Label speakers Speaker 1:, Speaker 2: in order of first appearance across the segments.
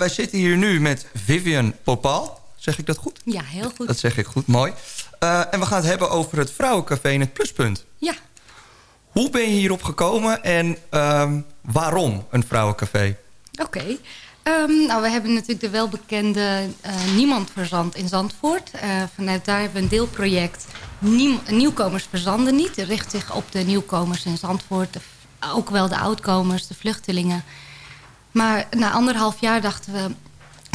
Speaker 1: wij zitten hier nu met Vivian Popal. Zeg ik dat goed?
Speaker 2: Ja, heel goed.
Speaker 1: Dat zeg ik goed, mooi. Uh, en we gaan het hebben over het Vrouwencafé in het Pluspunt.
Speaker 2: Ja.
Speaker 1: Hoe ben je hierop gekomen en um, waarom een Vrouwencafé?
Speaker 2: Oké. Okay. Um, nou, we hebben natuurlijk de welbekende uh, Niemand Verzand in Zandvoort. Uh, vanuit daar hebben we een deelproject Nieuwkomers Verzanden niet. Het richt zich op de nieuwkomers in Zandvoort. De, ook wel de oudkomers, de vluchtelingen. Maar na anderhalf jaar dachten we,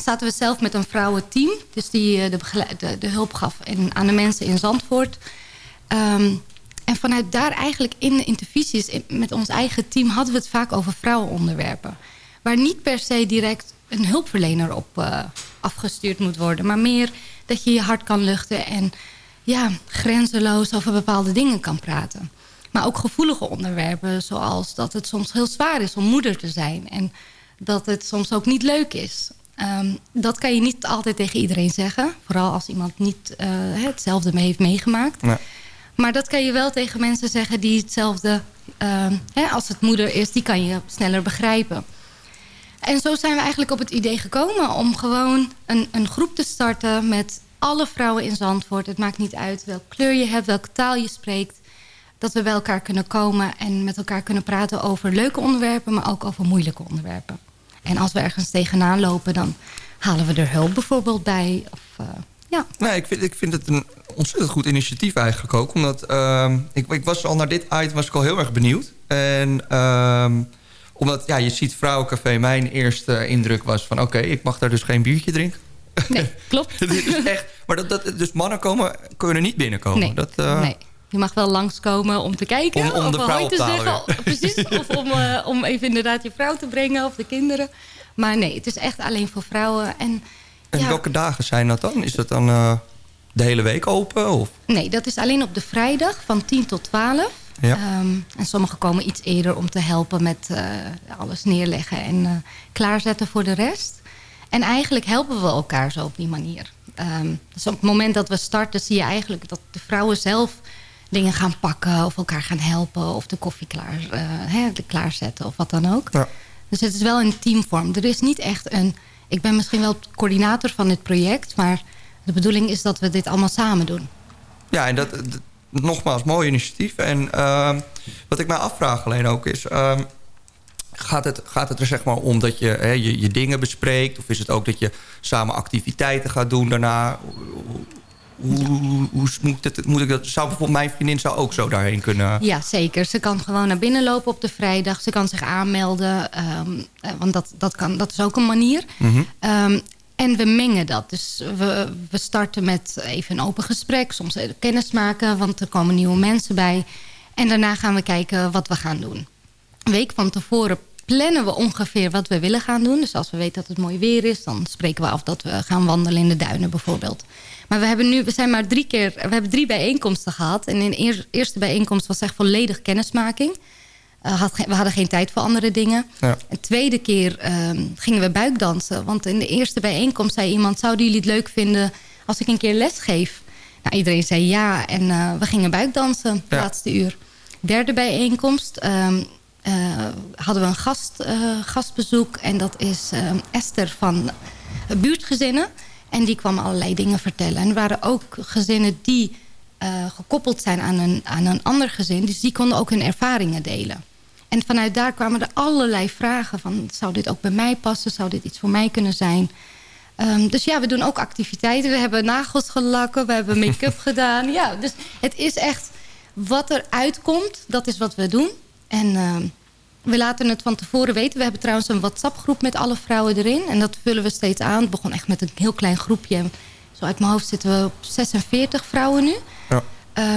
Speaker 2: zaten we zelf met een vrouwenteam. Dus die uh, de, de, hulp gaf aan de mensen in Zandvoort. Um, en vanuit daar eigenlijk in de intervisies in, met ons eigen team... hadden we het vaak over vrouwenonderwerpen waar niet per se direct een hulpverlener op uh, afgestuurd moet worden. Maar meer dat je je hart kan luchten en ja, grenzeloos over bepaalde dingen kan praten. Maar ook gevoelige onderwerpen, zoals dat het soms heel zwaar is om moeder te zijn. En dat het soms ook niet leuk is. Um, dat kan je niet altijd tegen iedereen zeggen. Vooral als iemand niet uh, hetzelfde mee heeft meegemaakt. Nee. Maar dat kan je wel tegen mensen zeggen die hetzelfde... Uh, hè, als het moeder is, die kan je sneller begrijpen. En zo zijn we eigenlijk op het idee gekomen om gewoon een, een groep te starten met alle vrouwen in Zandvoort. Het maakt niet uit welke kleur je hebt, welke taal je spreekt. Dat we bij elkaar kunnen komen en met elkaar kunnen praten over leuke onderwerpen, maar ook over moeilijke onderwerpen. En als we ergens tegenaan lopen, dan halen we er hulp bijvoorbeeld bij. Of, uh, ja.
Speaker 1: Nee, ik vind, ik vind het een ontzettend goed initiatief eigenlijk ook. Omdat uh, ik, ik was al naar dit item was ik al heel erg benieuwd. En... Uh, omdat, ja, je ziet Vrouwencafé. Mijn eerste indruk was van... oké, ik mag daar dus geen biertje drinken.
Speaker 2: Nee, klopt.
Speaker 1: dus, echt, maar dat, dat, dus mannen komen, kunnen niet binnenkomen.
Speaker 2: Nee,
Speaker 1: dat,
Speaker 2: uh... nee. Je mag wel langskomen om te kijken.
Speaker 1: Om, om
Speaker 2: of
Speaker 1: de vrouw te
Speaker 2: zeggen. Precies. of om, uh, om even inderdaad je vrouw te brengen of de kinderen. Maar nee, het is echt alleen voor vrouwen. En,
Speaker 1: en
Speaker 2: ja,
Speaker 1: welke dagen zijn dat dan? Is dat dan uh, de hele week open? Of?
Speaker 2: Nee, dat is alleen op de vrijdag van 10 tot 12.
Speaker 1: Ja.
Speaker 2: Um, en sommigen komen iets eerder om te helpen met uh, alles neerleggen en klaarzetten voor de rest. En eigenlijk helpen we elkaar zo op die manier. Um, dus op het moment dat we starten zie je eigenlijk dat de vrouwen zelf dingen gaan pakken... of elkaar gaan helpen of de koffie klaar, uh, hè, klaarzetten of wat dan ook.
Speaker 1: Ja.
Speaker 2: Dus het is wel een teamvorm. Er is niet echt een... Ik ben misschien wel coördinator van dit project... maar de bedoeling is dat we dit allemaal samen doen.
Speaker 1: Ja, en dat, dat nogmaals, mooi initiatief. En uh, wat ik mij afvraag alleen ook is... Uh, gaat, het, gaat het er zeg maar om dat je, hè, je je dingen bespreekt? Of is het ook dat je samen activiteiten gaat doen daarna? Hoe, moet, het, moet ik dat? Zou bijvoorbeeld mijn vriendin zou ook zo daarheen kunnen?
Speaker 2: Ja, zeker. Ze kan gewoon naar binnen lopen op de vrijdag. Ze kan zich aanmelden. Um, want dat, dat, kan, dat is ook een manier.
Speaker 1: Mm -hmm.
Speaker 2: um, en we mengen dat. Dus we, we starten met even een open gesprek. Soms even kennis maken, want er komen nieuwe mensen bij. En daarna gaan we kijken wat we gaan doen. Een week van tevoren plannen we ongeveer wat we willen gaan doen. Dus als we weten dat het mooi weer is... dan spreken we af dat we gaan wandelen in de duinen bijvoorbeeld. Maar we, hebben nu, we zijn maar drie keer... we hebben drie bijeenkomsten gehad. En in de eerste bijeenkomst was echt volledig kennismaking... Uh, had, we hadden geen tijd voor andere dingen.
Speaker 1: Ja.
Speaker 2: Een tweede keer uh, gingen we buikdansen. Want in de eerste bijeenkomst zei iemand... zouden jullie het leuk vinden als ik een keer les geef? Nou, iedereen zei ja en uh, we gingen buikdansen ja. laatste uur. Derde bijeenkomst ehm, hadden we een gast, gastbezoek. En dat is ehm, Esther van buurtgezinnen. En die kwam allerlei dingen vertellen. En er waren ook gezinnen die gekoppeld zijn aan een, aan een ander gezin. Dus die konden ook hun ervaringen delen. En vanuit daar kwamen er allerlei vragen van... zou dit ook bij mij passen? Zou dit iets voor mij kunnen zijn? Um, dus ja, we doen ook activiteiten. We hebben nagels gelakken, we hebben make-up gedaan. Ja, dus het is echt wat er uitkomt, dat is wat we doen. En um, we laten het van tevoren weten. We hebben trouwens een WhatsApp-groep met alle vrouwen erin. En dat vullen we steeds aan. Het begon echt met een heel klein groepje. Zo uit mijn hoofd zitten we op 46 vrouwen nu.
Speaker 1: Ja.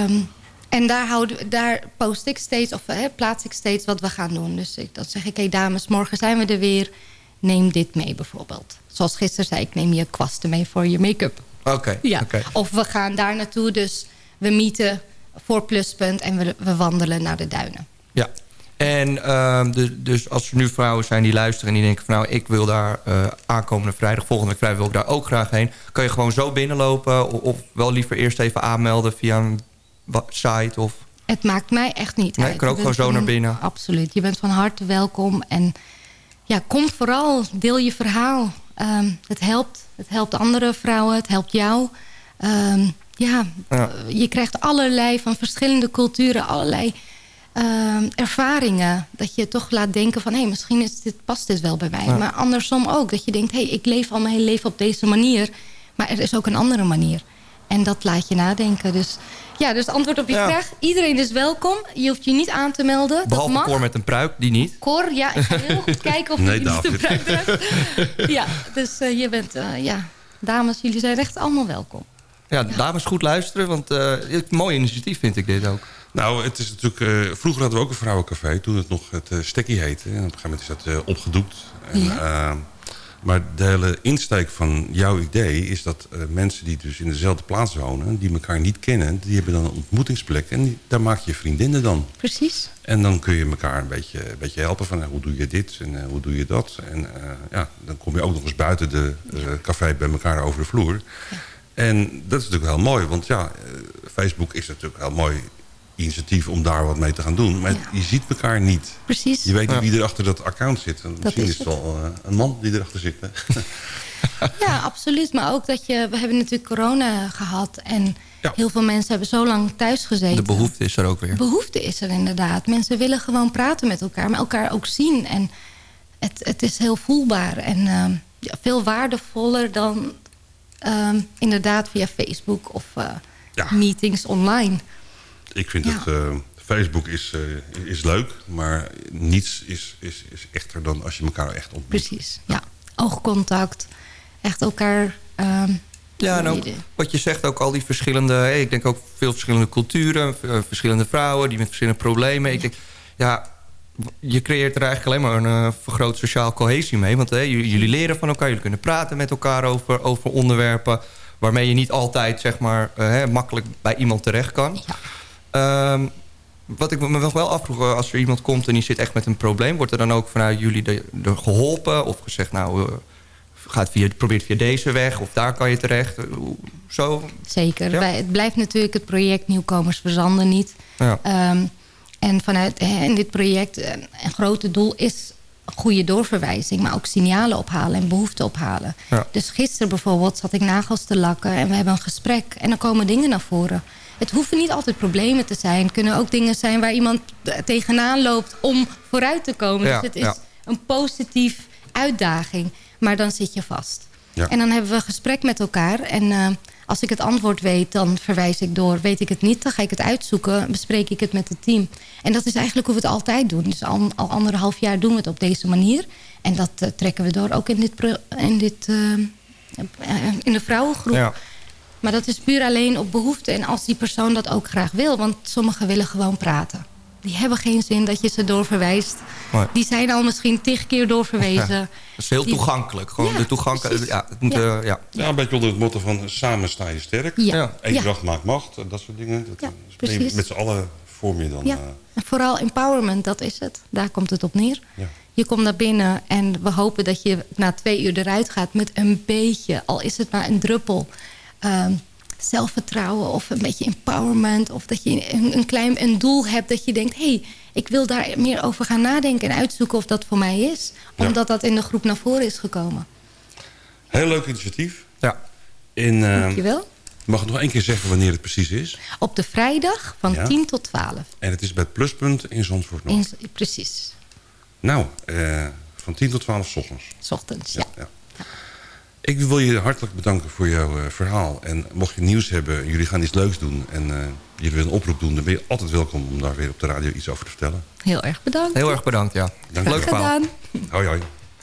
Speaker 2: Um, en daar, houden, daar post ik steeds, of hè, plaats ik steeds wat we gaan doen. Dus ik, dan zeg ik, hé hey, dames, morgen zijn we er weer. Neem dit mee bijvoorbeeld. Zoals gisteren zei ik, neem je kwasten mee voor je make-up.
Speaker 1: Oké. Okay,
Speaker 2: ja.
Speaker 1: Okay.
Speaker 2: Of we gaan daar naartoe, dus we meeten voor Pluspunt... en we, we wandelen naar de duinen.
Speaker 1: Ja. En uh, de, dus als er nu vrouwen zijn die luisteren en die denken... van nou, ik wil daar uh, aankomende vrijdag, volgende vrijdag wil ik daar ook graag heen. Kan je gewoon zo binnenlopen of, of wel liever eerst even aanmelden via een site? Of...
Speaker 2: Het maakt mij echt niet
Speaker 1: nee,
Speaker 2: uit.
Speaker 1: Je kan ook gewoon zo naar binnen.
Speaker 2: Absoluut. Je bent van harte welkom. En ja, kom vooral. Deel je verhaal. Ehm, het helpt. Het helpt andere vrouwen. Het helpt jou. Ehm, ja,
Speaker 1: Ja.
Speaker 2: je krijgt allerlei van verschillende culturen... allerlei ehm, ervaringen. Dat je toch laat denken van... hé, hey, misschien is dit, past dit wel bij mij.
Speaker 1: Ja.
Speaker 2: Maar andersom ook. Dat je denkt, hé, hey, ik leef al mijn hele leven op deze manier. Maar er is ook een andere manier. En dat laat je nadenken. Dus ja, dus het antwoord op je
Speaker 1: Ja.
Speaker 2: vraag. Iedereen is welkom. Je hoeft je niet aan te melden.
Speaker 1: Behalve
Speaker 2: dat mag.
Speaker 1: Cor met een pruik, die niet.
Speaker 2: Cor, ja, ik ga heel goed kijken of
Speaker 3: Nee,
Speaker 2: niet te
Speaker 3: David.
Speaker 2: bruik Ja, dus eh, je bent, eh, ja, dames, jullie zijn echt allemaal welkom.
Speaker 1: Ja, dames goed luisteren, want eh, een mooi initiatief vind ik dit ook.
Speaker 3: Nou, het is natuurlijk... eh, vroeger hadden we ook een vrouwencafé, toen het nog het eh Stekkie heette. En op een gegeven moment is dat eh, opgedoekt. En,
Speaker 2: Ja.
Speaker 3: maar de hele insteek van jouw idee is dat mensen die dus in dezelfde plaats wonen... die elkaar niet kennen, die hebben dan een ontmoetingsplek. En die- daar maak je vriendinnen dan.
Speaker 2: Precies.
Speaker 3: En dan kun je elkaar een beetje, een beetje helpen van hoe doe je dit en hoe doe je dat. En ja, dan kom je ook nog eens buiten de café bij elkaar over de vloer. En dat is natuurlijk heel mooi, want ja, Facebook is natuurlijk heel mooi initiatief om daar wat mee te gaan doen. Maar
Speaker 2: Ja.
Speaker 3: je ziet elkaar niet.
Speaker 2: Precies.
Speaker 3: Je weet niet
Speaker 1: Ja.
Speaker 3: wie er achter dat account zit. En misschien
Speaker 2: is
Speaker 3: het wel eh, een man die erachter zit. Hè?
Speaker 2: Ja, absoluut. Maar ook dat je... We hebben natuurlijk corona gehad. En
Speaker 3: Ja.
Speaker 2: heel veel mensen hebben zo lang thuis gezeten.
Speaker 1: De behoefte is er ook weer.
Speaker 2: Behoefte is er inderdaad. Mensen willen gewoon praten met elkaar. Maar elkaar ook zien. En het, het is heel voelbaar. En ehm, ja, veel waardevoller dan... ehm, inderdaad via Facebook of eh,
Speaker 3: Ja.
Speaker 2: meetings online.
Speaker 3: Ik vind
Speaker 2: Ja.
Speaker 3: dat eh, Facebook is, eh, is leuk, maar niets is, is, is echter dan als je elkaar echt ontmoet.
Speaker 2: Precies, ja. Oogcontact. Echt elkaar... ehm,
Speaker 1: Ja, en ook wat je zegt, ook al die verschillende... hey, ik denk ook veel verschillende culturen, eh, verschillende vrouwen... die met verschillende problemen. Ik denk, ja, je creëert er eigenlijk alleen maar een eh, vergroot sociaal cohesie mee. Want hey, jullie, leren van elkaar, jullie kunnen praten met elkaar over, over onderwerpen... waarmee je niet altijd zeg maar, hè, makkelijk bij iemand terecht kan.
Speaker 2: Ja.
Speaker 1: Ehm, wat ik me nog wel afvroeg, als er iemand komt en die zit echt met een probleem... wordt er dan ook vanuit jullie de, de geholpen of gezegd... nou, eh, gaat via, probeer het via deze weg of daar kan je terecht? Eh, Zo?
Speaker 2: Zeker.
Speaker 1: Ja.
Speaker 2: Wij, het blijft natuurlijk het project Nieuwkomers Verzanden niet.
Speaker 1: Ja.
Speaker 2: Ehm, en vanuit in dit project, eh, een grote doel is goede doorverwijzing... maar ook signalen ophalen en behoeften ophalen.
Speaker 1: Ja.
Speaker 2: Dus gisteren bijvoorbeeld zat ik nagels te lakken... en we hebben een gesprek en dan komen dingen naar voren. Het hoeven niet altijd problemen te zijn. Het kunnen ook dingen zijn waar iemand tegenaan loopt... om vooruit te komen.
Speaker 1: Ja,
Speaker 2: dus het is
Speaker 1: ja.
Speaker 2: een positief uitdaging. Maar dan zit je vast.
Speaker 3: Ja.
Speaker 2: En dan hebben we een gesprek met elkaar. En eh, als ik het antwoord weet, dan verwijs ik door. Weet ik het niet, dan ga ik het uitzoeken. Bespreek ik het met het team. En dat is eigenlijk hoe we het altijd doen. Dus al, al anderhalf jaar doen we het op deze manier. En dat eh, trekken we door ook in, dit in, dit, eh, in de vrouwengroep. Maar dat is puur alleen op behoefte. En als die persoon dat ook graag wil. Want sommigen willen gewoon praten. Die hebben geen zin dat je ze doorverwijst.
Speaker 1: Nee.
Speaker 2: Die zijn al misschien tig keer doorverwezen.
Speaker 1: Ja. Dat is heel
Speaker 2: Die-
Speaker 1: toegankelijk. Gewoon
Speaker 2: Ja,
Speaker 1: de toegankelijk. Ja, het moet,
Speaker 2: Ja.
Speaker 1: eh, ja.
Speaker 3: Ja, een beetje onder het motto van samen sta je sterk.
Speaker 2: Ja.
Speaker 1: Ja.
Speaker 3: Eendracht maakt macht, en dat soort dingen. Dat, eh,
Speaker 2: precies.
Speaker 3: met z'n allen vorm je dan...
Speaker 2: Ja,
Speaker 3: eh,
Speaker 2: en vooral empowerment, dat is het. Daar komt het op neer.
Speaker 3: ja.
Speaker 2: Je komt naar binnen en we hopen dat je na twee uur eruit gaat... met een beetje, al is het maar een druppel... ehm, zelfvertrouwen of een beetje empowerment... of dat je een, een klein een doel hebt dat je denkt... hé, hey, ik wil daar meer over gaan nadenken en uitzoeken of dat voor mij is.
Speaker 3: Ja.
Speaker 2: Omdat dat in de groep naar voren is gekomen.
Speaker 3: Heel leuk initiatief.
Speaker 1: Ja.
Speaker 3: En, eh,
Speaker 2: Dankjewel.
Speaker 3: mag ik nog één keer zeggen wanneer het precies is?
Speaker 2: Op de vrijdag van
Speaker 3: Ja.
Speaker 2: 10 tot 12.
Speaker 3: En het is bij het pluspunt in Zandvoort Noord.
Speaker 2: In, precies,
Speaker 3: Nou, eh, van 10 tot 12 's ochtends.
Speaker 2: s ochtends, ja.
Speaker 3: Ja. Ik wil je hartelijk bedanken voor jouw eh, verhaal. En mocht je nieuws hebben, jullie gaan iets leuks doen... en eh, jullie willen een oproep doen... dan ben je altijd welkom om daar weer op de radio iets over te vertellen.
Speaker 2: Heel erg bedankt.
Speaker 1: Heel erg bedankt, ja.
Speaker 3: Dank
Speaker 1: Leuk
Speaker 2: gedaan.
Speaker 3: Hoi hoi.